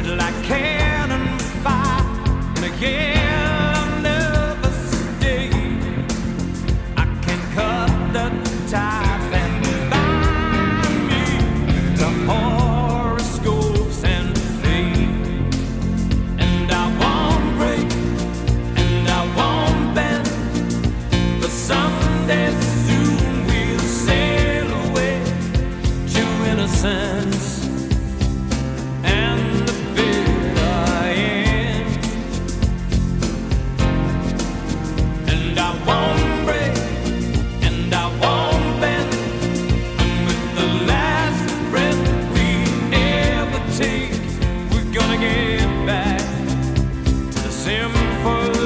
spread like cannon fire. simple